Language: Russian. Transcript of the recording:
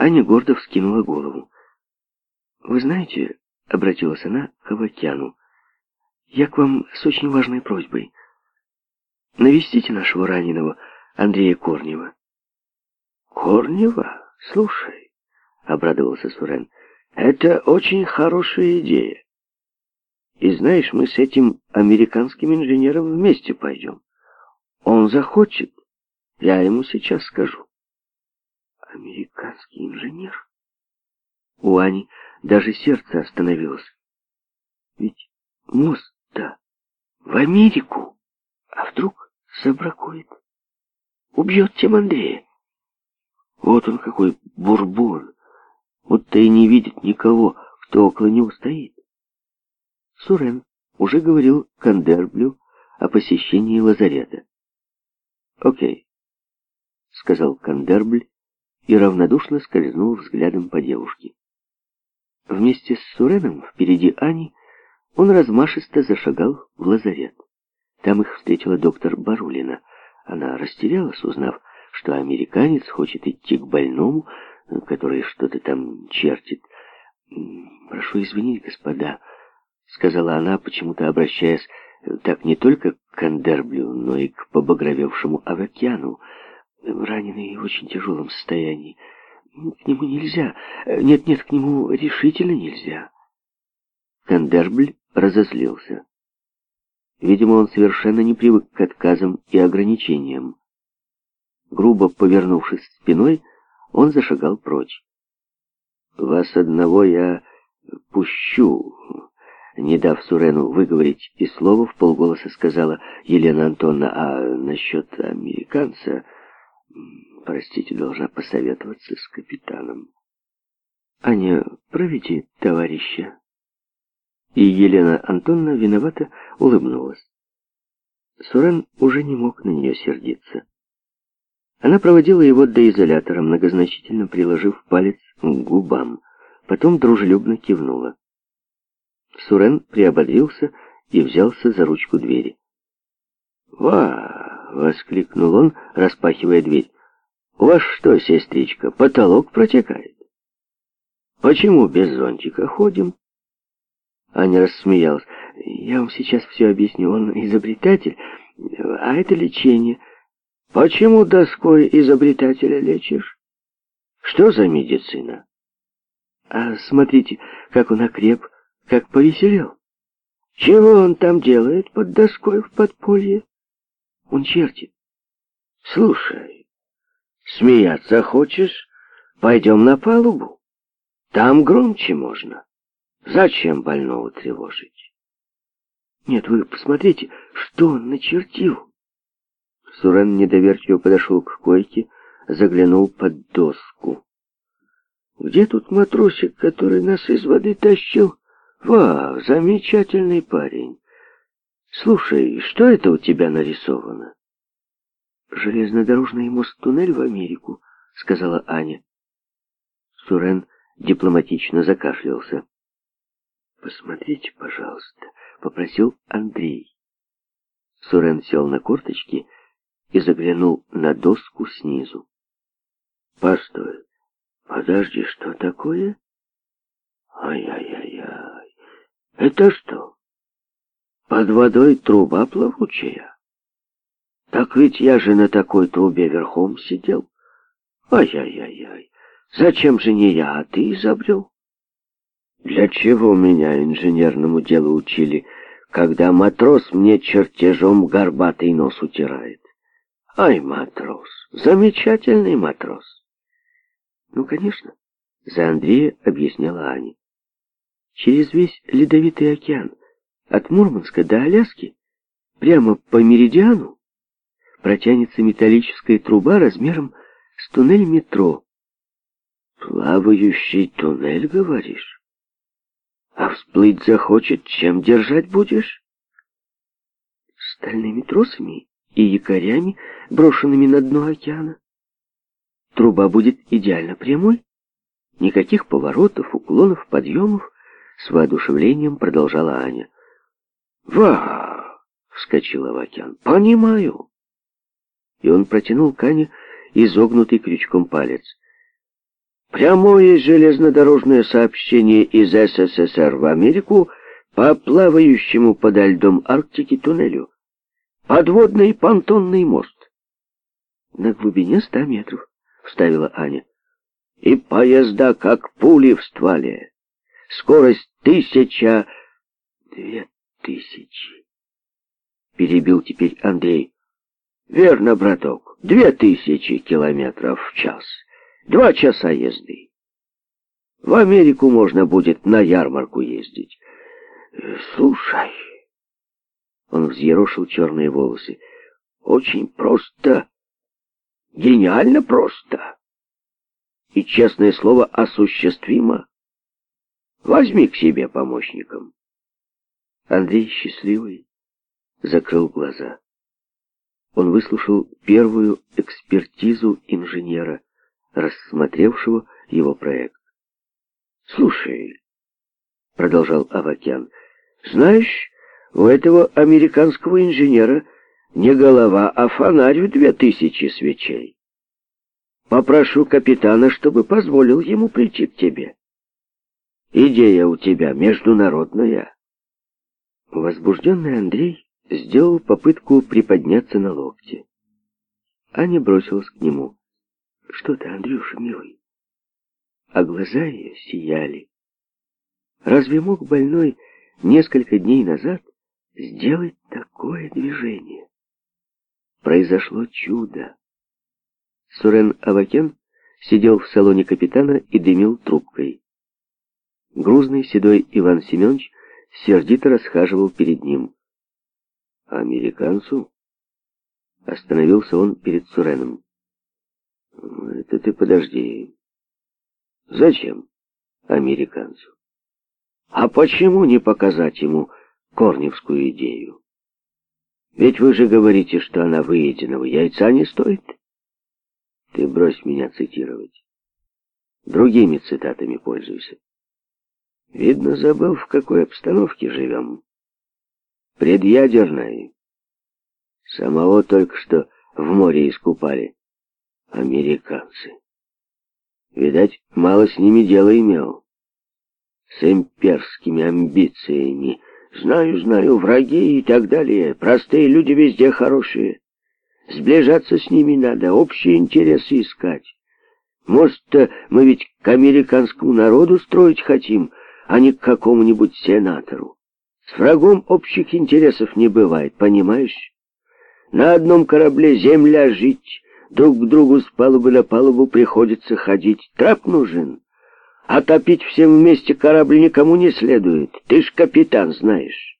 Аня гордо вскинула голову. «Вы знаете...» — обратилась она к Авакяну. «Я к вам с очень важной просьбой. Навестите нашего раненого Андрея Корнева». «Корнева? Слушай...» — обрадовался Сурен. «Это очень хорошая идея. И знаешь, мы с этим американским инженером вместе пойдем. Он захочет, я ему сейчас скажу» американский инженер. У Ани даже сердце остановилось. Ведь мост-то в Америку, а вдруг собракует. Убьет тем Андрея. Вот он какой бурбон, будто и не видит никого, кто около него стоит. Сурен уже говорил Кандерблю о посещении лазарета. «Окей», — сказал Кандербль и равнодушно скользнул взглядом по девушке. Вместе с Суреном, впереди Ани, он размашисто зашагал в лазарет. Там их встретила доктор Барулина. Она растерялась, узнав, что американец хочет идти к больному, который что-то там чертит. «Прошу извинить, господа», — сказала она, почему-то обращаясь э, так не только к Кандерблю, но и к побагровевшему Авакяну раненый и в очень тяжелом состоянии. К нему нельзя. Нет-нет, к нему решительно нельзя. Кандербль разозлился. Видимо, он совершенно не привык к отказам и ограничениям. Грубо повернувшись спиной, он зашагал прочь. «Вас одного я пущу», — не дав Сурену выговорить и слова, в полголоса сказала Елена Антоновна, «а насчет американца...» Простите, должна посоветоваться с капитаном. Аня, проведи товарища. И Елена Антоновна виновата улыбнулась. Сурен уже не мог на нее сердиться. Она проводила его до изолятора, многозначительно приложив палец к губам. Потом дружелюбно кивнула. Сурен приободрился и взялся за ручку двери. «Ва!» — воскликнул он, распахивая дверь. «У вас что, сестричка, потолок протекает? Почему без зонтика ходим?» Аня рассмеялась. «Я вам сейчас все объясню. Он изобретатель, а это лечение. Почему доской изобретателя лечишь? Что за медицина?» «А смотрите, как он окреп, как повеселел. Чего он там делает под доской в подполье?» Он чертит. Слушай, смеяться хочешь? Пойдем на палубу. Там громче можно. Зачем больного тревожить? Нет, вы посмотрите, что он начертил. Сурен недоверчиво подошел к койке, заглянул под доску. Где тут матросик, который нас из воды тащил? Вау, замечательный парень. «Слушай, что это у тебя нарисовано?» «Железнодорожный мост-туннель в Америку», — сказала Аня. Сурен дипломатично закашлялся. «Посмотрите, пожалуйста», — попросил Андрей. Сурен сел на корточки и заглянул на доску снизу. «Постой, подожди, что такое?» «Ай-яй-яй-яй, это что?» Под водой труба плавучая. Так ведь я же на такой трубе верхом сидел. Ай-яй-яй-яй, зачем же не я, а ты изобрел? Для чего меня инженерному делу учили, когда матрос мне чертежом горбатый нос утирает? Ай, матрос, замечательный матрос. Ну, конечно, за Андрея объясняла Аня. Через весь Ледовитый океан от Мурманска до Аляски, прямо по меридиану, протянется металлическая труба размером с туннель метро. Плавающий туннель, говоришь? А всплыть захочет, чем держать будешь? Стальными тросами и якорями, брошенными на дно океана. Труба будет идеально прямой. Никаких поворотов, уклонов, подъемов. С воодушевлением продолжала Аня. «Ва!» — вскочил Авакян. «Понимаю!» И он протянул Кане изогнутый крючком палец. «Прямое железнодорожное сообщение из СССР в Америку по плавающему подо льдом Арктики туннелю. Подводный понтонный мост». «На глубине ста метров», — вставила Аня. «И поезда, как пули в стволе. Скорость тысяча...» «Две тысячи. Перебил теперь Андрей. Верно, браток, две тысячи километров в час. Два часа езды. В Америку можно будет на ярмарку ездить. Слушай. Он взъерошил черные волосы. Очень просто. Гениально просто. И, честное слово, осуществимо. Возьми к себе помощником. Андрей счастливый закрыл глаза. Он выслушал первую экспертизу инженера, рассмотревшего его проект. «Слушай», — продолжал Авакян, — «знаешь, у этого американского инженера не голова, а фонарь в две тысячи свечей. Попрошу капитана, чтобы позволил ему прийти к тебе. Идея у тебя международная». Возбужденный Андрей сделал попытку приподняться на локте. Аня бросилась к нему. «Что ты, Андрюша, милый?» А глаза ее сияли. Разве мог больной несколько дней назад сделать такое движение? Произошло чудо. Сурен Авакен сидел в салоне капитана и дымил трубкой. Грузный седой Иван Семенович сердито расхаживал перед ним. «А «Американцу?» Остановился он перед Суреном. «Это ты подожди. Зачем американцу? А почему не показать ему корневскую идею? Ведь вы же говорите, что она выеденного яйца не стоит. Ты брось меня цитировать. Другими цитатами пользуйся. Видно, забыл, в какой обстановке живем. Предъядерной. Самого только что в море искупали. Американцы. Видать, мало с ними дела имел. С имперскими амбициями. Знаю, знаю, враги и так далее. Простые люди везде хорошие. Сближаться с ними надо, общие интересы искать. может то мы ведь к американскому народу строить хотим, а не к какому-нибудь сенатору. С врагом общих интересов не бывает, понимаешь? На одном корабле земля жить, друг к другу с палубы на палубу приходится ходить. Трап нужен. А топить всем вместе корабль никому не следует. Ты ж капитан, знаешь.